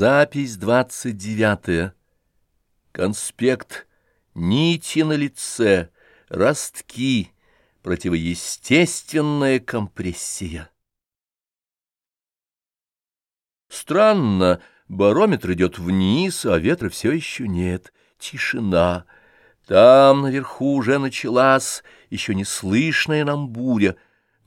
Запись двадцать девятая. Конспект. Нити на лице. Ростки. Противоестественная компрессия. Странно, барометр идет вниз, а ветра все еще нет. Тишина. Там наверху уже началась еще не слышная нам буря.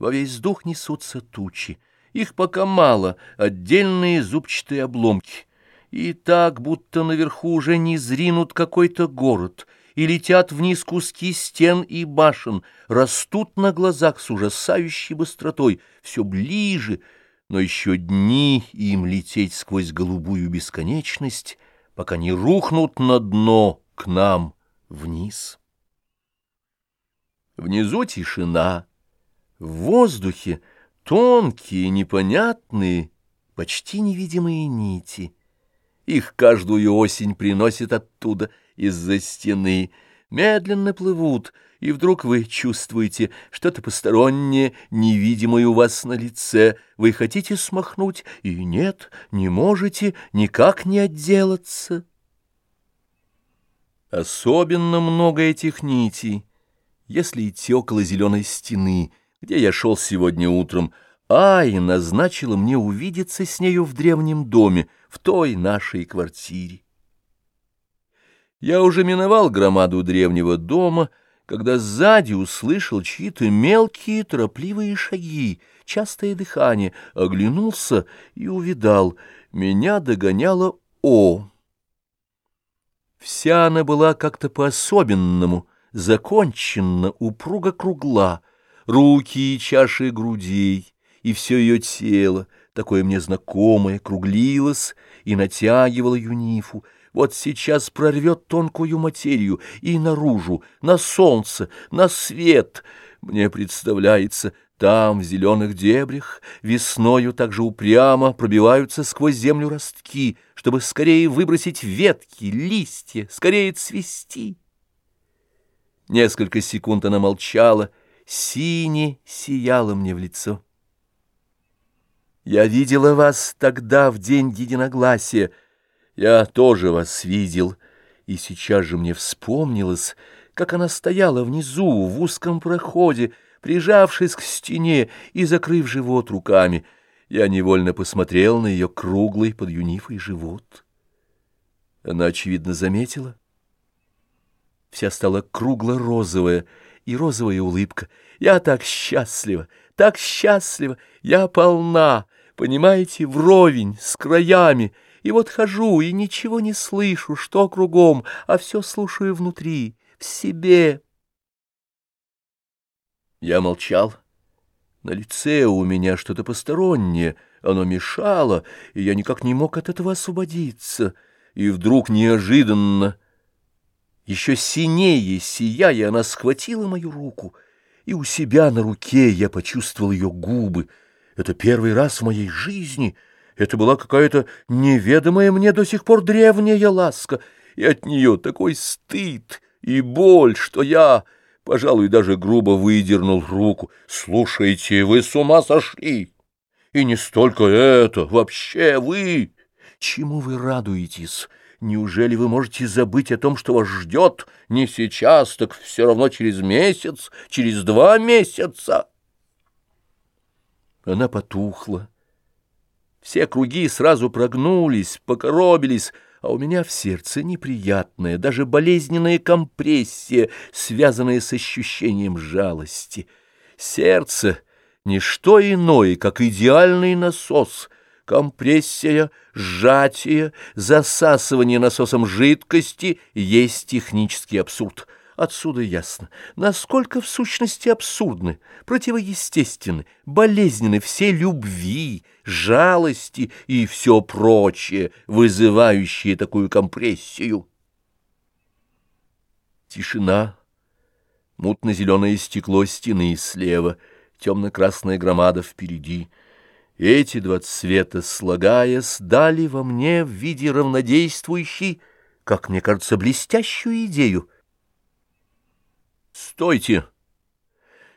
Во весь дух несутся тучи. Их пока мало, отдельные зубчатые обломки. И так, будто наверху уже не зринут какой-то город, и летят вниз куски стен и башен, растут на глазах с ужасающей быстротой, все ближе, но еще дни им лететь сквозь голубую бесконечность, пока не рухнут на дно к нам вниз. Внизу тишина, в воздухе — Тонкие, непонятные, почти невидимые нити. Их каждую осень приносит оттуда, из-за стены. Медленно плывут, и вдруг вы чувствуете что-то постороннее, невидимое у вас на лице. Вы хотите смахнуть, и нет, не можете, никак не отделаться. Особенно много этих нитей, если идти около зеленой стены — где я шел сегодня утром, Ай назначила мне увидеться с нею в древнем доме, в той нашей квартире. Я уже миновал громаду древнего дома, когда сзади услышал чьи-то мелкие торопливые шаги, частое дыхание, оглянулся и увидал, меня догоняла О. Вся она была как-то по-особенному, законченно, упруго кругла, руки и чаши грудей, и все ее тело, такое мне знакомое, круглилось и натягивало юнифу, вот сейчас прорвет тонкую материю и наружу, на солнце, на свет. Мне представляется, там, в зеленых дебрях, весною так же упрямо пробиваются сквозь землю ростки, чтобы скорее выбросить ветки, листья, скорее цвести. Несколько секунд она молчала, — сине сияло мне в лицо. Я видела вас тогда, в день единогласия. Я тоже вас видел, и сейчас же мне вспомнилось, как она стояла внизу, в узком проходе, прижавшись к стене и закрыв живот руками. Я невольно посмотрел на ее круглый под юнифой живот. Она, очевидно, заметила. Вся стала кругло-розовая, и розовая улыбка. Я так счастлива, так счастлива, я полна, понимаете, вровень, с краями. И вот хожу и ничего не слышу, что кругом, а все слушаю внутри, в себе. Я молчал. На лице у меня что-то постороннее, оно мешало, и я никак не мог от этого освободиться. И вдруг неожиданно еще синее сияя, она схватила мою руку, и у себя на руке я почувствовал ее губы. Это первый раз в моей жизни. Это была какая-то неведомая мне до сих пор древняя ласка, и от нее такой стыд и боль, что я, пожалуй, даже грубо выдернул руку. «Слушайте, вы с ума сошли! И не столько это, вообще вы! Чему вы радуетесь?» Неужели вы можете забыть о том, что вас ждет не сейчас, так все равно через месяц, через два месяца? Она потухла. Все круги сразу прогнулись, покоробились, а у меня в сердце неприятная, даже болезненная компрессия, связанная с ощущением жалости. Сердце — ничто иное, как идеальный насос — Компрессия, сжатие, засасывание насосом жидкости есть технический абсурд. Отсюда ясно, насколько в сущности абсурдны, противоестественны, болезненны все любви, жалости и все прочее, вызывающие такую компрессию. Тишина, мутно-зеленое стекло стены слева, темно-красная громада впереди — эти два цвета, слагаясь, дали во мне в виде равнодействующей, как мне кажется, блестящую идею. «Стойте!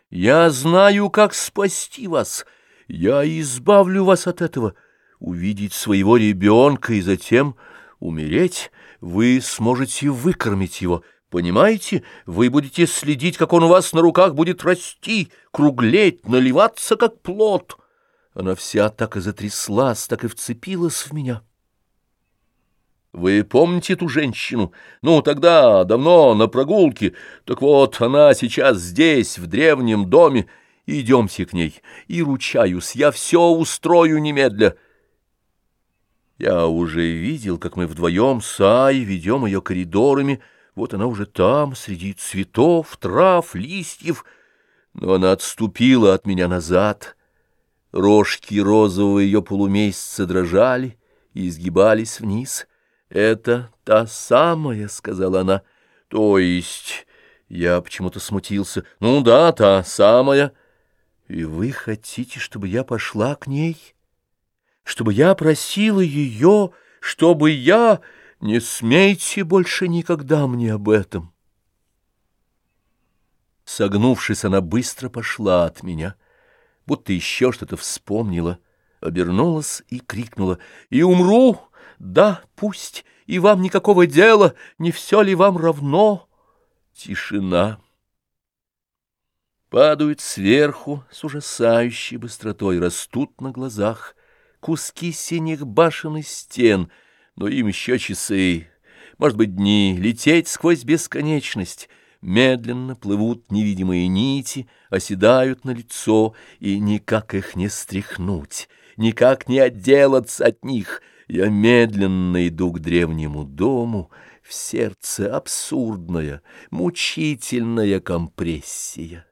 Я знаю, как спасти вас. Я избавлю вас от этого. увидеть своего ребенка и затем умереть, вы сможете выкормить его. Понимаете, вы будете следить, как он у вас на руках будет расти, круглеть, наливаться, как плод. Она вся так и затряслась, так и вцепилась в меня. Вы помните эту женщину? Ну, тогда, давно, на прогулке. Так вот, она сейчас здесь, в древнем доме. Идемте к ней, и ручаюсь, я все устрою немедля. Я уже видел, как мы вдвоем с Ай ведем ее коридорами. Вот она уже там, среди цветов, трав, листьев. Но она отступила от меня назад. Рожки розового ее полумесяца дрожали и изгибались вниз. «Это та самая», — сказала она. «То есть...» Я почему-то смутился. «Ну да, та самая». «И вы хотите, чтобы я пошла к ней?» чтобы я просила ее, чтобы я... Не смейте больше никогда мне об этом. Согнувшись, она быстро пошла от меня, будто еще что-то вспомнила, обернулась и крикнула. «И умру! Да, пусть, и вам никакого дела, не все ли вам равно?» Тишина. Падают сверху с ужасающей быстротой, растут на глазах куски синих башен и стен, но им еще часы, может быть, дни, лететь сквозь бесконечность. Медленно плывут невидимые нити, оседают на лицо, и никак их не стряхнуть, никак не отделаться от них. Я медленно иду к древнему дому, в сердце абсурдная, мучительная компрессия.